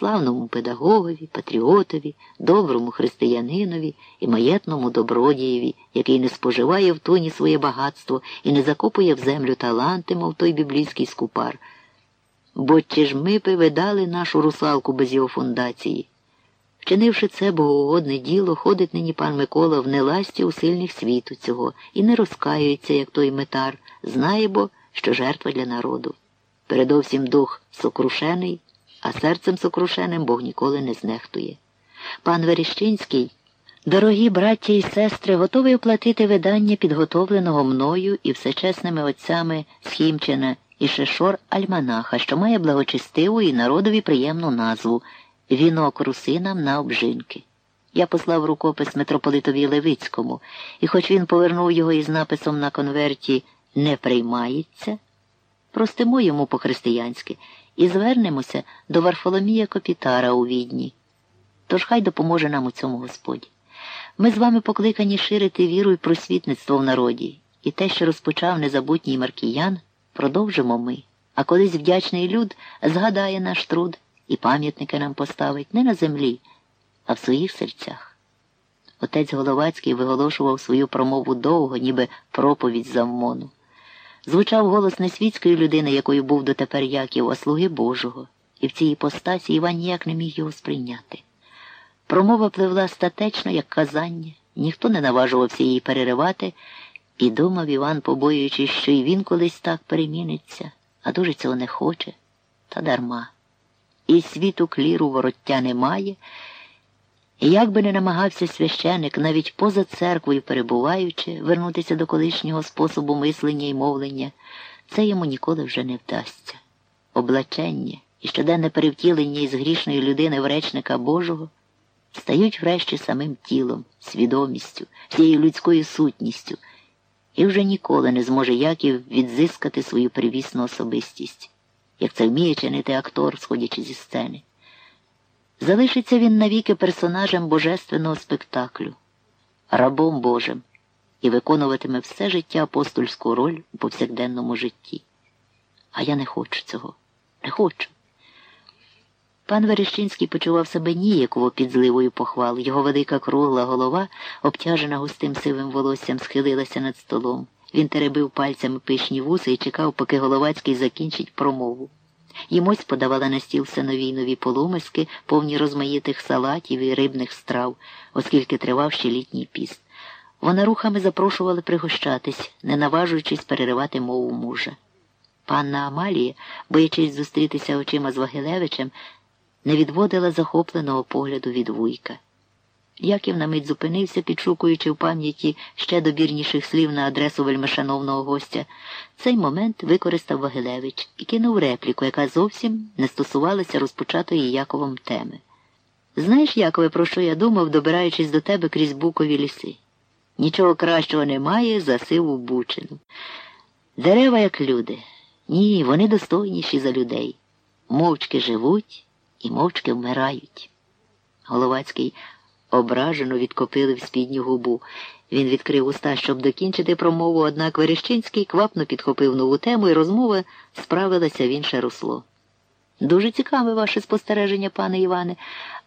славному педагогові, патріотові, доброму християнинові і маєтному добродієві, який не споживає в тоні своє багатство і не закопує в землю таланти, мов той біблійський скупар. Бо чи ж ми би видали нашу русалку без його фундації? Вчинивши це богоугодне діло, ходить нині пан Микола в неласті у сильних світу цього і не розкаюється, як той метар, знає бо, що жертва для народу. Передовсім дух сокрушений, а серцем сокрушеним Бог ніколи не знехтує. Пан Верещинський, дорогі браття і сестри, готовий оплатити видання підготовленого мною і всечесними отцями Схімчина і Шешор Альманаха, що має благочестиву і народові приємну назву Вінок русинам на обжинки. Я послав рукопис митрополитові Левицькому, і хоч він повернув його із написом на конверті не приймається, простимо йому по-християнськи і звернемося до Варфоломія Копітара у відні. Тож хай допоможе нам у цьому Господь. Ми з вами покликані ширити віру і просвітництво в народі, і те, що розпочав незабутній маркіян, продовжимо ми. А колись вдячний люд згадає наш труд і пам'ятники нам поставить не на землі, а в своїх серцях. Отець Головацький виголошував свою промову довго, ніби проповідь завмону. Звучав голос не світської людини, якою був дотепер Яків, а слуги Божого, і в цій іпостасі Іван ніяк не міг його сприйняти. Промова пливла статечно, як казання, ніхто не наважувався її переривати, і думав Іван, побоюючись, що і він колись так переміниться, а дуже цього не хоче, та дарма. І світу кліру вороття немає. І як би не намагався священик, навіть поза церквою перебуваючи, вернутися до колишнього способу мислення і мовлення, це йому ніколи вже не вдасться. Облачення і щоденне перевтілення із грішної людини в речника Божого стають врешті самим тілом, свідомістю, всією людською сутністю, і вже ніколи не зможе Яків відзискати свою привісну особистість, як це вміє чинити актор, сходячи зі сцени. Залишиться він навіки персонажем божественного спектаклю, рабом Божим, і виконуватиме все життя апостольську роль у повсякденному житті. А я не хочу цього, не хочу. Пан Верещинський почував себе ніяково під зливою похвал. Його велика кругла голова, обтяжена густим сивим волоссям, схилилася над столом. Він теребив пальцями пишні вуси і чекав, поки Головацький закінчить промову. Їмось подавала на стіл все нові й нові полумиски, повні розмаїтих салатів і рибних страв, оскільки тривав ще літній піст. Вона рухами запрошувала пригощатись, не наважуючись переривати мову мужа. Панна Амалія, боячись зустрітися очима з Вагилевичем, не відводила захопленого погляду від вуйка. Яків на мить зупинився, підшукуючи в пам'яті ще добірніших слів на адресу вельмишановного гостя. Цей момент використав Вагилевич і кинув репліку, яка зовсім не стосувалася розпочатої Яковом теми. Знаєш, Якове, про що я думав, добираючись до тебе крізь букові ліси? Нічого кращого немає за сиву бучину. Дерева, як люди. Ні, вони достойніші за людей. Мовчки живуть і мовчки вмирають. Головацький ображено відкопилив спідню губу. Він відкрив уста, щоб докінчити промову, однак Верещинський квапно підхопив нову тему, і розмова справилася в інше русло. Дуже цікаве ваше спостереження, пане Іване,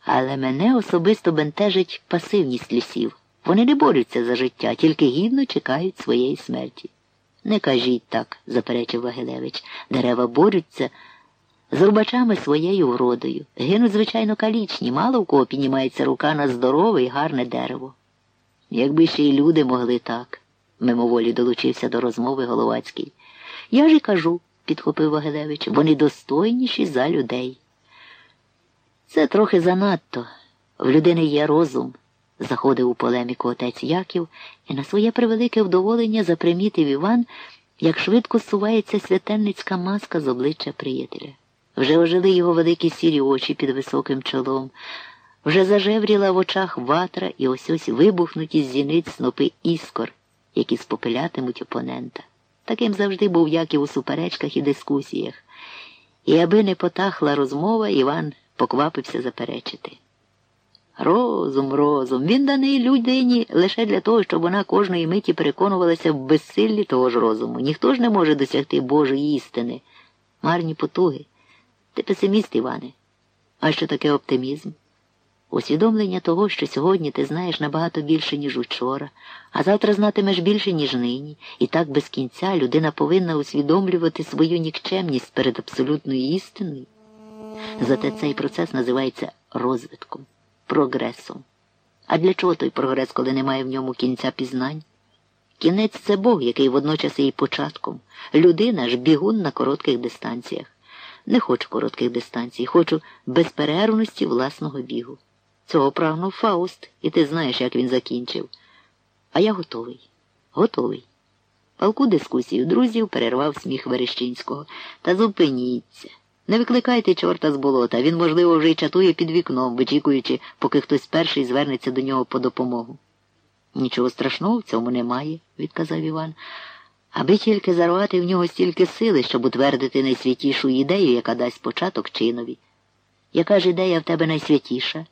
але мене особисто бентежить пасивність лісів. Вони не борються за життя, тільки гідно чекають своєї смерті. Не кажіть так, заперечив Вагилевич. Дерева борються з рубачами своєю вродою. Гинуть, звичайно, калічні, мало в кого піднімається рука на здорове і гарне дерево. Якби ще й люди могли так, мимоволі долучився до розмови Головацький. Я ж і кажу, підхопив Вагилевич, вони достойніші за людей. Це трохи занадто. В людини є розум, заходив у полеміку отець Яків, і на своє превелике вдоволення запримітив Іван, як швидко сувається святенницька маска з обличчя приятеля. Вже ожили його великі сірі очі під високим чолом, вже зажевріла в очах ватра і ось ось вибухнуть із зіниць снопи іскор, які спопилятимуть опонента. Таким завжди був Яків у суперечках і дискусіях. І аби не потахла розмова, Іван поквапився заперечити. Розум, розум, він даний людині лише для того, щоб вона кожної миті переконувалася в безсиллі того ж розуму. Ніхто ж не може досягти Божої істини. Марні потуги. Ти песиміст, Іване. А що таке оптимізм? Усвідомлення того, що сьогодні ти знаєш набагато більше, ніж учора, а завтра знатимеш більше, ніж нині, і так без кінця людина повинна усвідомлювати свою нікчемність перед абсолютною істиною. Зате цей процес називається розвитком, прогресом. А для чого той прогрес, коли немає в ньому кінця пізнань? Кінець це Бог, який водночас є і початком. Людина ж бігун на коротких дистанціях. Не хочу коротких дистанцій, хочу безперервності власного бігу. Цього прагнув Фауст, і ти знаєш, як він закінчив. А я готовий. Готовий. Палку дискусію друзів перервав сміх Верещинського. Та зупиніться. Не викликайте чорта з болота. Він, можливо, вже й чатує під вікном, вичікуючи, поки хтось перший звернеться до нього по допомогу. Нічого страшного в цьому немає, відказав Іван. Аби тільки зарвати в нього стільки сили, щоб утвердити найсвятішу ідею, яка дасть початок чинові. Яка ж ідея в тебе найсвятіша?